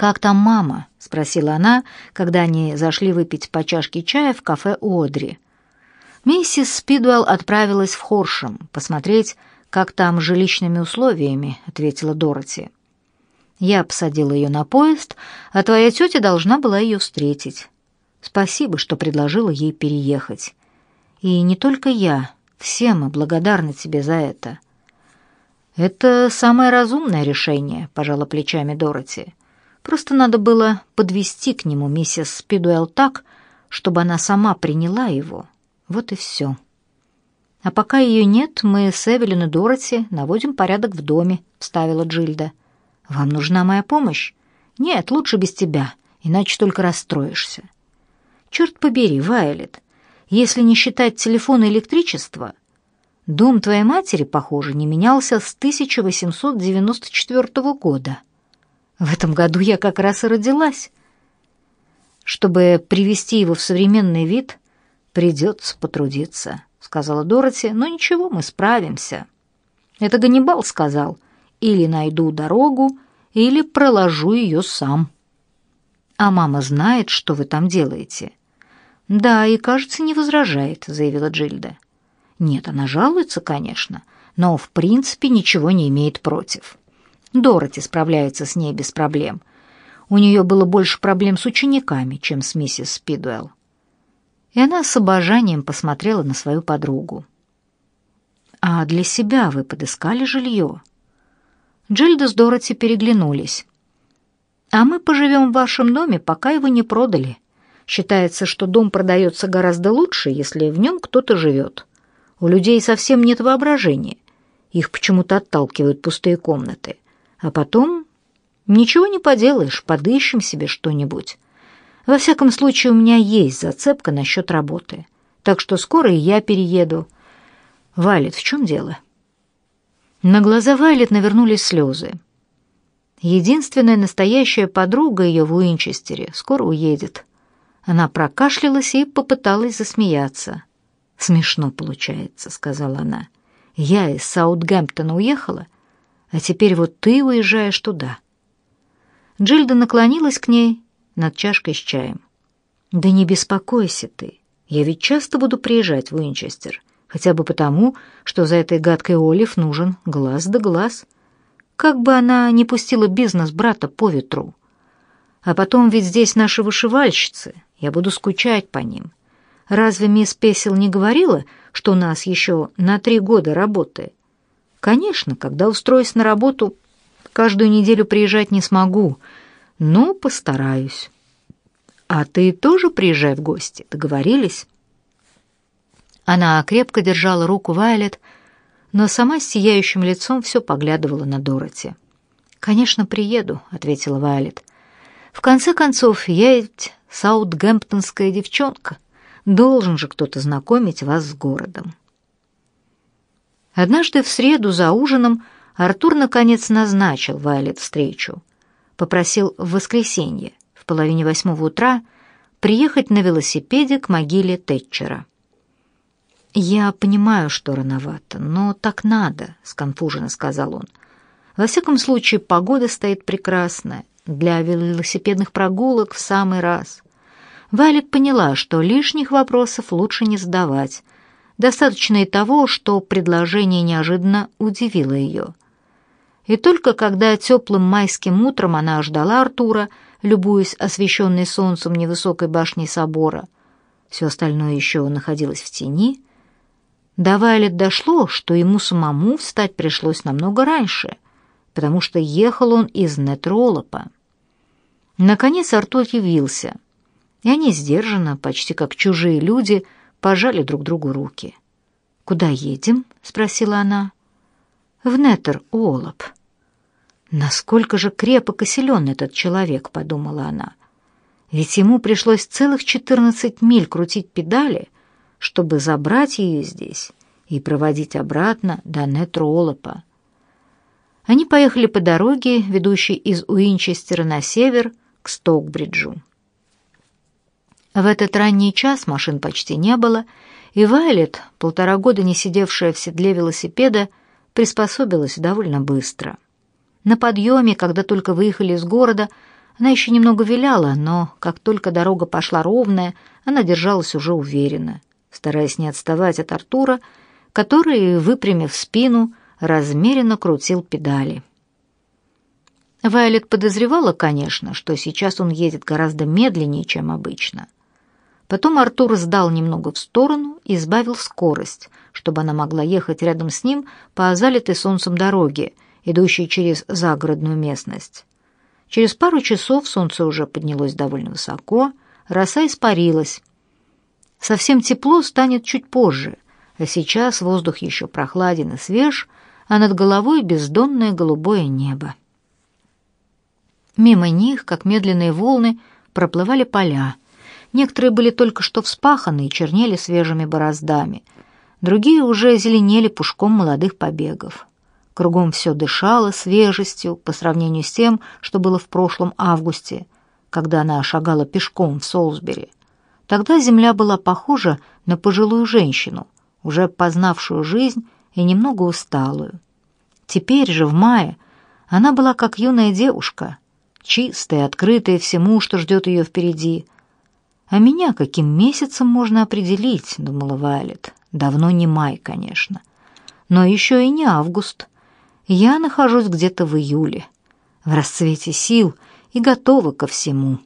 «Как там мама?» — спросила она, когда они зашли выпить по чашке чая в кафе Одри. Миссис Спидуэлл отправилась в Хоршем посмотреть, как там с жилищными условиями, — ответила Дороти. Я посадила ее на поезд, а твоя тетя должна была ее встретить. Спасибо, что предложила ей переехать. И не только я, все мы благодарны тебе за это. Это самое разумное решение, пожала плечами Дороти. Просто надо было подвести к нему миссис Спидуэлл так, чтобы она сама приняла его. Вот и все. А пока ее нет, мы с Эвелин и Дороти наводим порядок в доме, вставила Джильда. Вам нужна моя помощь? Нет, лучше без тебя, иначе только расстроишься. Черт побери, Вайлет, если не считать телефона и электричества, дом твоей матери, похоже, не менялся с 1894 года. В этом году я как раз и родилась. Чтобы привести его в современный вид, придется потрудиться, сказала Дороти, но ничего, мы справимся. Это Ганнибал сказал — или найду дорогу, или проложу ее сам. А мама знает, что вы там делаете. Да, и, кажется, не возражает, заявила Джильда. Нет, она жалуется, конечно, но в принципе ничего не имеет против. Дороти справляется с ней без проблем. У нее было больше проблем с учениками, чем с миссис Спидуэлл. И она с обожанием посмотрела на свою подругу. «А для себя вы подыскали жилье?» Джильда с Дороти переглянулись. «А мы поживем в вашем доме, пока его не продали. Считается, что дом продается гораздо лучше, если в нем кто-то живет. У людей совсем нет воображения. Их почему-то отталкивают пустые комнаты. А потом ничего не поделаешь, подыщем себе что-нибудь. Во всяком случае, у меня есть зацепка насчет работы. Так что скоро и я перееду. Валет, в чем дело?» На глаза Вайлет навернулись слезы. Единственная настоящая подруга ее в Уинчестере скоро уедет. Она прокашлялась и попыталась засмеяться. «Смешно получается», — сказала она. «Я из Саутгемптона уехала, а теперь вот ты уезжаешь туда». Джильда наклонилась к ней над чашкой с чаем. «Да не беспокойся ты, я ведь часто буду приезжать в Уинчестер хотя бы потому, что за этой гадкой Олив нужен глаз да глаз. Как бы она не пустила бизнес брата по ветру. А потом ведь здесь наши вышивальщицы, я буду скучать по ним. Разве мисс Песел не говорила, что у нас еще на три года работы? Конечно, когда устроюсь на работу, каждую неделю приезжать не смогу, но постараюсь. А ты тоже приезжай в гости, договорились? Она крепко держала руку Вайлет, но сама с сияющим лицом все поглядывала на Дороти. «Конечно, приеду», — ответила Вайлет. «В конце концов, я ведь саутгемптонская девчонка. Должен же кто-то знакомить вас с городом». Однажды в среду за ужином Артур наконец назначил Вайлет встречу. Попросил в воскресенье, в половине восьмого утра, приехать на велосипеде к могиле Тэтчера. «Я понимаю, что рановато, но так надо», — сконфуженно сказал он. «Во всяком случае, погода стоит прекрасная. Для велосипедных прогулок в самый раз». Валет поняла, что лишних вопросов лучше не задавать. Достаточно и того, что предложение неожиданно удивило ее. И только когда теплым майским утром она ждала Артура, любуясь освещенной солнцем невысокой башней собора, все остальное еще находилось в тени, до Вайлет дошло, что ему самому встать пришлось намного раньше, потому что ехал он из Нетролопа. Наконец Артур явился, и они сдержанно, почти как чужие люди, пожали друг другу руки. «Куда едем?» — спросила она. «В Нетер-Олоп». «Насколько же крепок и силен этот человек», — подумала она. «Ведь ему пришлось целых четырнадцать миль крутить педали, — чтобы забрать ее здесь и проводить обратно до Нетролопа. Они поехали по дороге, ведущей из Уинчестера на север к Стокбриджу. В этот ранний час машин почти не было, и Вайлет, полтора года не сидевшая в седле велосипеда, приспособилась довольно быстро. На подъеме, когда только выехали из города, Она еще немного виляла, но как только дорога пошла ровная, она держалась уже уверенно, стараясь не отставать от Артура, который, выпрямив спину, размеренно крутил педали. Вайлет подозревала, конечно, что сейчас он едет гораздо медленнее, чем обычно. Потом Артур сдал немного в сторону и сбавил скорость, чтобы она могла ехать рядом с ним по залитой солнцем дороге, идущей через загородную местность. Через пару часов солнце уже поднялось довольно высоко, роса испарилась. Совсем тепло станет чуть позже, а сейчас воздух еще прохладен и свеж, а над головой бездонное голубое небо. Мимо них, как медленные волны, проплывали поля. Некоторые были только что вспаханы и чернели свежими бороздами. Другие уже зеленели пушком молодых побегов. Кругом все дышало свежестью по сравнению с тем, что было в прошлом августе, когда она шагала пешком в Солсбери. Тогда земля была похожа на пожилую женщину, уже познавшую жизнь и немного усталую. Теперь же, в мае, она была как юная девушка, чистая, открытая всему, что ждет ее впереди. А меня каким месяцем можно определить, думала Вайлет. Давно не май, конечно. Но еще и не август. Я нахожусь где-то в июле, в расцвете сил и готова ко всему.